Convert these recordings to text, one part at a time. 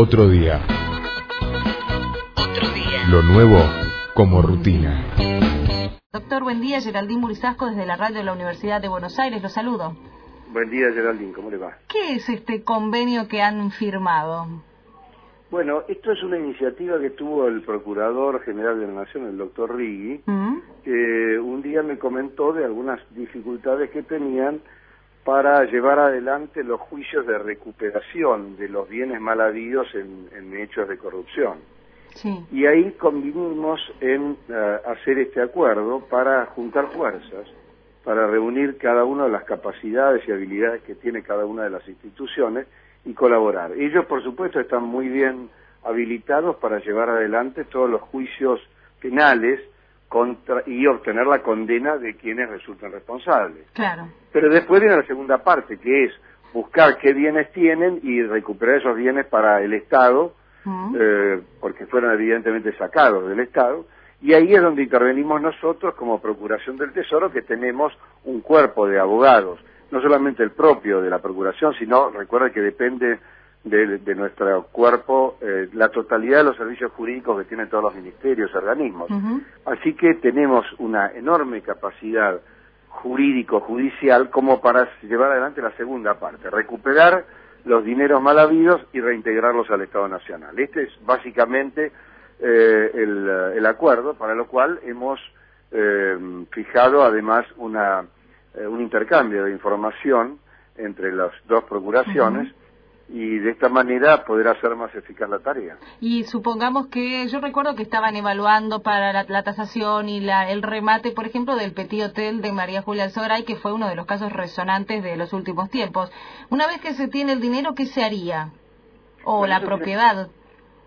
Otro día. Otro día. Lo nuevo como rutina. Doctor, buen día. Geraldine Murizasco desde la radio de la Universidad de Buenos Aires. Lo saludo. Buen día, Geraldine. ¿Cómo le va? ¿Qué es este convenio que han firmado? Bueno, esto es una iniciativa que tuvo el Procurador General de la Nación, el doctor Rigui, ¿Mm? que un día me comentó de algunas dificultades que tenían para llevar adelante los juicios de recuperación de los bienes mal habidos en, en hechos de corrupción. Sí. Y ahí convinimos en eh, hacer este acuerdo para juntar fuerzas, para reunir cada una de las capacidades y habilidades que tiene cada una de las instituciones y colaborar. Ellos, por supuesto, están muy bien habilitados para llevar adelante todos los juicios penales contra, y obtener la condena de quienes resulten responsables. Claro. Pero después viene la segunda parte, que es buscar qué bienes tienen y recuperar esos bienes para el Estado, eh, porque fueron evidentemente sacados del Estado, y ahí es donde intervenimos nosotros como Procuración del Tesoro, que tenemos un cuerpo de abogados, no solamente el propio de la Procuración, sino, recuerda que depende de, de nuestro cuerpo eh, la totalidad de los servicios jurídicos que tienen todos los ministerios organismos. Así que tenemos una enorme capacidad jurídico-judicial como para llevar adelante la segunda parte, recuperar los dineros mal habidos y reintegrarlos al Estado Nacional. Este es básicamente eh, el, el acuerdo para lo cual hemos eh, fijado además una, eh, un intercambio de información entre las dos procuraciones y de esta manera poder hacer más eficaz la tarea. Y supongamos que yo recuerdo que estaban evaluando para la, la tasación y la, el remate, por ejemplo, del Petit Hotel de María Julia Alzogaray, que fue uno de los casos resonantes de los últimos tiempos. Una vez que se tiene el dinero, ¿qué se haría? O Bueno, la tiene- propiedad.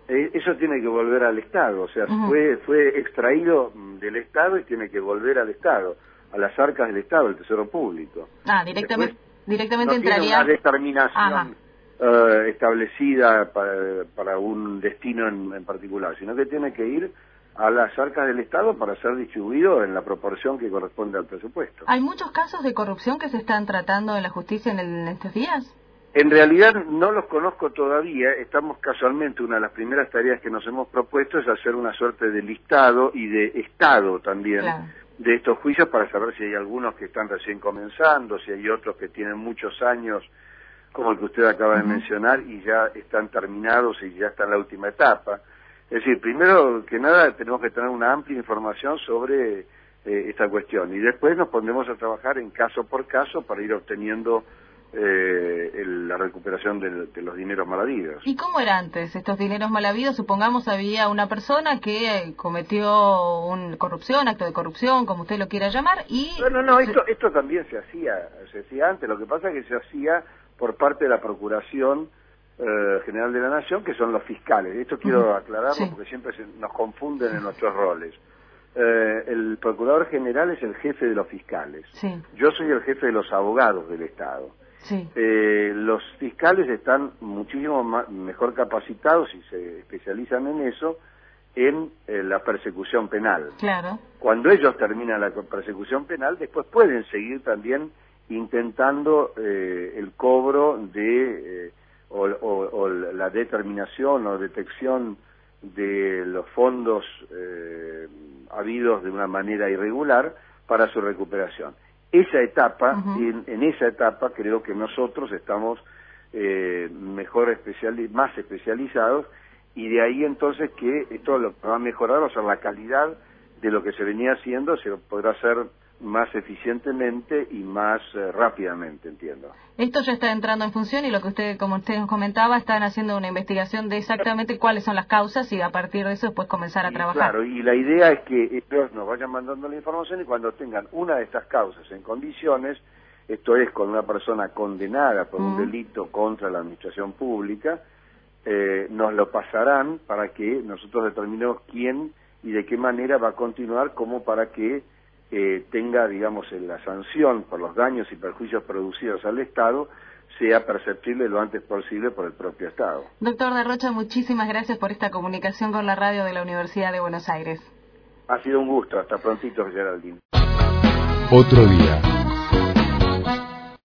Eh, eso tiene que volver al Estado, o sea, fue, fue extraído del Estado y tiene que volver al Estado, a las arcas del Estado, el Tesoro Público. Ah, directamente, Después, directamente no tiene entraría. una determinación Ajá. Eh, establecida para, para un destino en, en particular, sino que tiene que ir a las arcas del Estado para ser distribuido en la proporción que corresponde al presupuesto. ¿Hay muchos casos de corrupción que se están tratando en la justicia en, el- en estos días? En realidad no los conozco todavía, estamos casualmente, una de las primeras tareas que nos hemos propuesto es hacer una suerte de listado y de estado también Claro. de estos juicios para saber si hay algunos que están recién comenzando, si hay otros que tienen muchos años, como el que usted acaba de mencionar, y ya están terminados y ya está en la última etapa. Es decir, primero que nada tenemos que tener una amplia información sobre eh, esta cuestión y después nos pondremos a trabajar en caso por caso para ir obteniendo eh, el- la recuperación del- de, los dineros mal habidos. ¿Y cómo era antes estos dineros mal habidos? Supongamos había una persona que eh, cometió un corrupción, acto de corrupción, como usted lo quiera llamar, y... No, no, no, esto, esto también se hacía, se hacía antes, lo que pasa es que se hacía por parte de la Procuración eh, General de la Nación, que son los fiscales. Esto quiero Ujú, aclararlo sí. porque siempre se- nos confunden en nuestros roles. Eh, el Procurador General es el jefe de los fiscales. Sí, Yo soy el jefe de los abogados del Estado. sí. Eh, los fiscales están muchísimo mejor capacitados y se especializan en eso en eh, la persecución penal. Claro. Cuando ellos terminan la persecución penal, después pueden seguir también intentando eh, el cobro de eh, o, o- o la determinación o detección de los fondos eh, habidos de una manera irregular para su recuperación. Esa etapa, Ujú. en, en esa etapa creo que nosotros estamos eh, mejor especiali más especializados y de ahí entonces que esto lo va a mejorar va a ser la calidad de lo que se venía haciendo, se podrá hacer más eficientemente y más eh, rápidamente, entiendo. Esto ya está entrando en función y lo que usted, como usted nos comentaba, están haciendo una investigación de exactamente cuáles son las causas y a partir de eso después comenzar a Y, trabajar. Claro, y la idea es que ellos nos vayan mandando la información y cuando tengan una de estas causas en condiciones, esto es con una persona condenada por un Mm. delito contra la administración pública, eh, nos lo pasarán para que nosotros determinemos quién y de qué manera va a continuar como para que eh, tenga, digamos, en la sanción por los daños y perjuicios producidos al Estado sea perceptible lo antes posible por el propio Estado. Doctor de Rocha, muchísimas gracias por esta comunicación con la radio de la Universidad de Buenos Aires. Ha sido un gusto. Hasta prontito, Geraldine. Otro día.